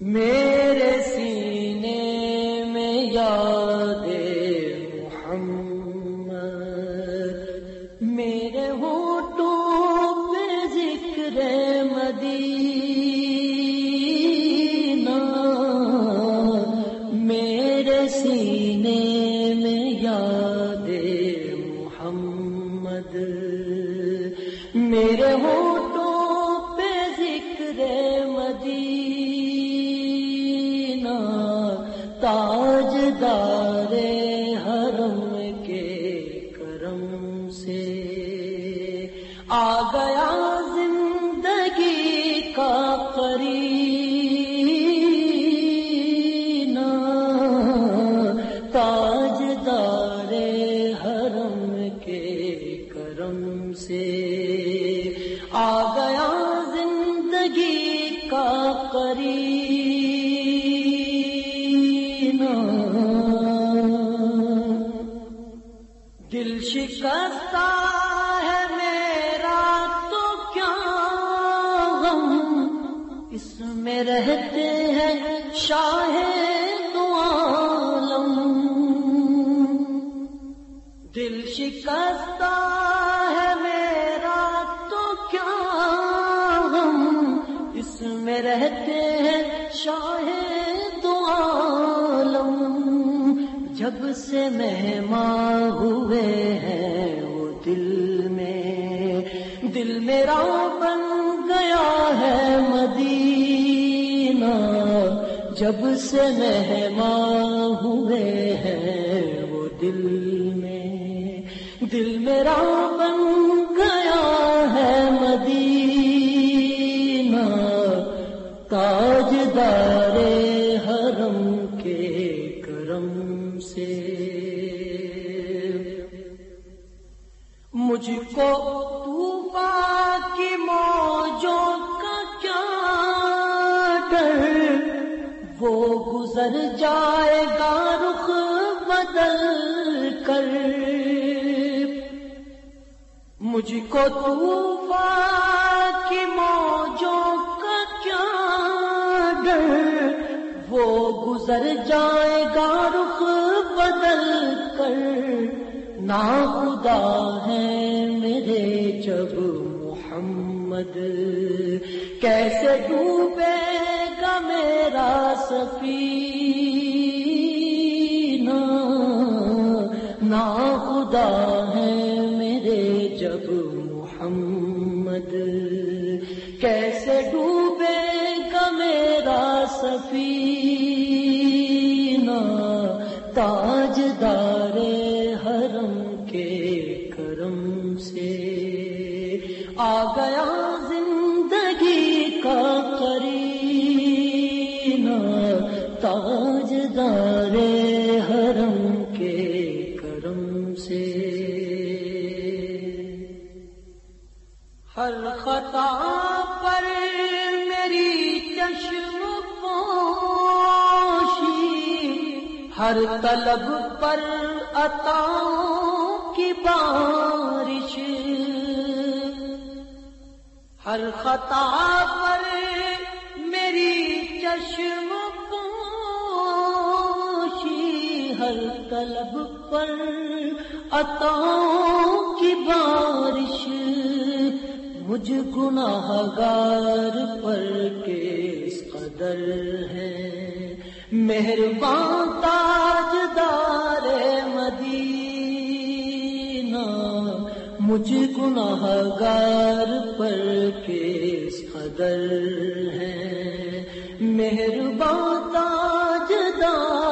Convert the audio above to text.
میرے سینے میں یاد محمد، میرے ہوٹوں پہ ذکر مدینہ، میرے سینے میں یاد محمد، میرے ہوٹوں تاج دار حرم کے کرم سے آ گیا زندگی کا قرینہ۔ تاج دار حرم کے کرم سے آ گیا زندگی کا قرینہ۔ دل شکستہ ہے میرا تو کیا غم؟ اس میں رہتے ہیں شاہ عالم۔ دل شکستہ جب سے مہمان ہوئے ہیں وہ دل میں، دل میرا بن گیا ہے مدینہ۔ جب سے مہمان ہوئے ہیں وہ دل میں، دل میرا بن گیا ہے مدینہ۔ تاج مجھ کو طوفان کی موجوں کا کیا ڈر؟ وہ گزر جائے گا رخ بدل کر۔ مجھ کو طوفان کی موجوں کا کیا ڈر؟ وہ گزر جائے گا رخ بدل کر۔ نا خدا ہے میرے جب محمد۔ کیسے ڈوبے گا میرا سفینہ۔ نا خدا ہے میرے جب محمد۔ کیسے ڈوبے گا میرا سفینہ۔ تاج سے۔ آ گیا زندگی کا قرینہ تاج دار حرم کے کرم سے۔ ہر خطا پر میری چشم پوشی، ہر طلب پر عطا کی بارش۔ ہر خطا پر میری چشم پوشی، ہر طلب پر عطا کی بارش۔ مجھ گناہ گار پر کس قدر ہے؟ مہربان تاج مجھ گناہ گار پر کس قدر ہے۔ مہربان تاجدار